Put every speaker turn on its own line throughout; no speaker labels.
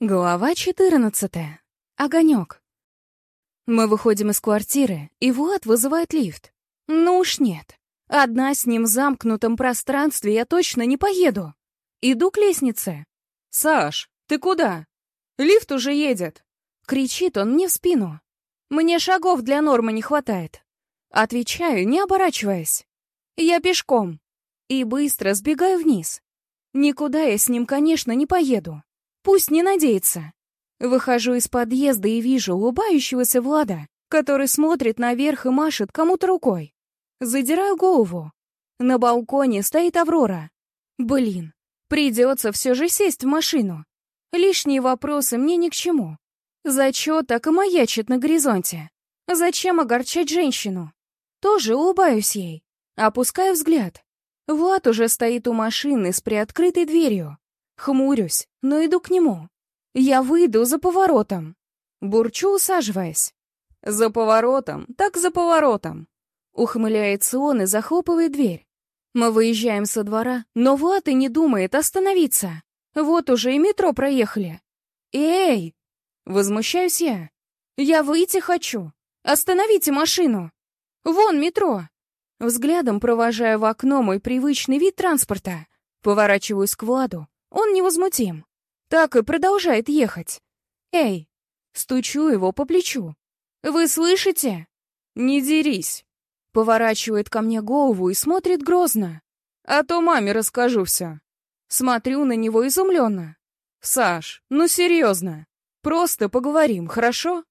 Глава 14. Огонек. Мы выходим из квартиры, и Влад вызывает лифт. Ну уж нет. Одна с ним в замкнутом пространстве я точно не поеду. Иду к лестнице. «Саш, ты куда? Лифт уже едет!» Кричит он мне в спину. Мне шагов для нормы не хватает. Отвечаю, не оборачиваясь. Я пешком. И быстро сбегаю вниз. Никуда я с ним, конечно, не поеду. Пусть не надеется. Выхожу из подъезда и вижу улыбающегося Влада, который смотрит наверх и машет кому-то рукой. Задираю голову. На балконе стоит Аврора. Блин, придется все же сесть в машину. Лишние вопросы мне ни к чему. Зачет так и маячит на горизонте. Зачем огорчать женщину? Тоже улыбаюсь ей. Опускаю взгляд. Влад уже стоит у машины с приоткрытой дверью. Хмурюсь, но иду к нему. Я выйду за поворотом. Бурчу, усаживаясь. За поворотом, так за поворотом. Ухмыляется он и захлопывает дверь. Мы выезжаем со двора, но Влад и не думает остановиться. Вот уже и метро проехали. Эй! Возмущаюсь я. Я выйти хочу. Остановите машину. Вон метро. Взглядом провожаю в окно мой привычный вид транспорта. Поворачиваюсь к Владу. Он невозмутим. Так и продолжает ехать. Эй, стучу его по плечу. Вы слышите? Не дерись. Поворачивает ко мне голову и смотрит грозно. А то маме расскажу все. Смотрю на него изумленно. Саш, ну серьезно. Просто поговорим, хорошо?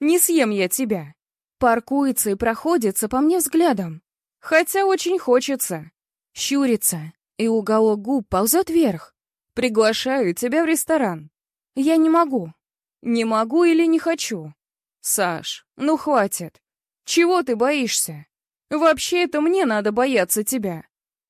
Не съем я тебя. Паркуется и проходится по мне взглядом. Хотя очень хочется. Щурится, и уголок губ ползет вверх. Приглашаю тебя в ресторан. Я не могу. Не могу или не хочу. Саш, ну хватит. Чего ты боишься? Вообще это мне надо бояться тебя.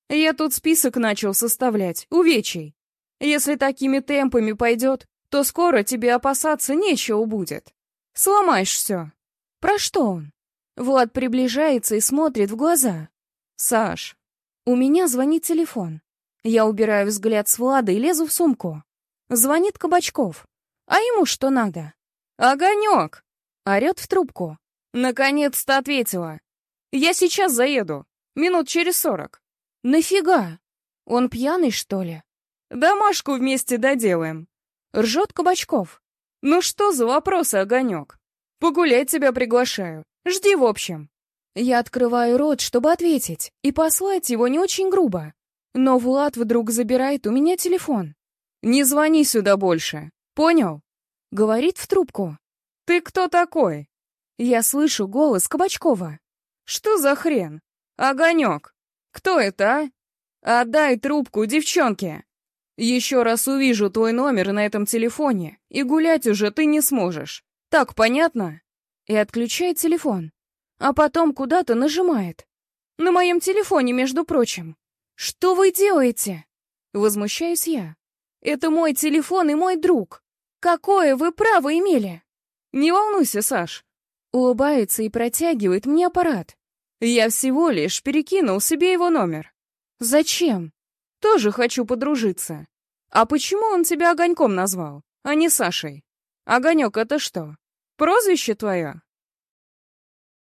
Я тут список начал составлять, увечий. Если такими темпами пойдет, то скоро тебе опасаться нечего будет. Сломаешь все. Про что он? Влад приближается и смотрит в глаза. Саш, у меня звонит телефон. Я убираю взгляд с Влада и лезу в сумку. Звонит Кабачков. А ему что надо? «Огонек!» Орет в трубку. «Наконец-то ответила. Я сейчас заеду. Минут через сорок». «Нафига? Он пьяный, что ли?» «Домашку вместе доделаем». Ржет Кабачков. «Ну что за вопросы, Огонек? Погулять тебя приглашаю. Жди в общем». Я открываю рот, чтобы ответить, и послать его не очень грубо. Но Влад вдруг забирает у меня телефон. «Не звони сюда больше. Понял?» Говорит в трубку. «Ты кто такой?» Я слышу голос Кабачкова. «Что за хрен? Огонек! Кто это, а? Отдай трубку девчонке! Еще раз увижу твой номер на этом телефоне, и гулять уже ты не сможешь. Так понятно?» И отключает телефон. А потом куда-то нажимает. На моем телефоне, между прочим. «Что вы делаете?» Возмущаюсь я. «Это мой телефон и мой друг. Какое вы право имели?» «Не волнуйся, Саш». Улыбается и протягивает мне аппарат. Я всего лишь перекинул себе его номер. «Зачем?» «Тоже хочу подружиться. А почему он тебя Огоньком назвал, а не Сашей? Огонек — это что, прозвище твое?»